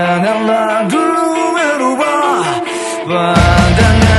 en el la glum el va va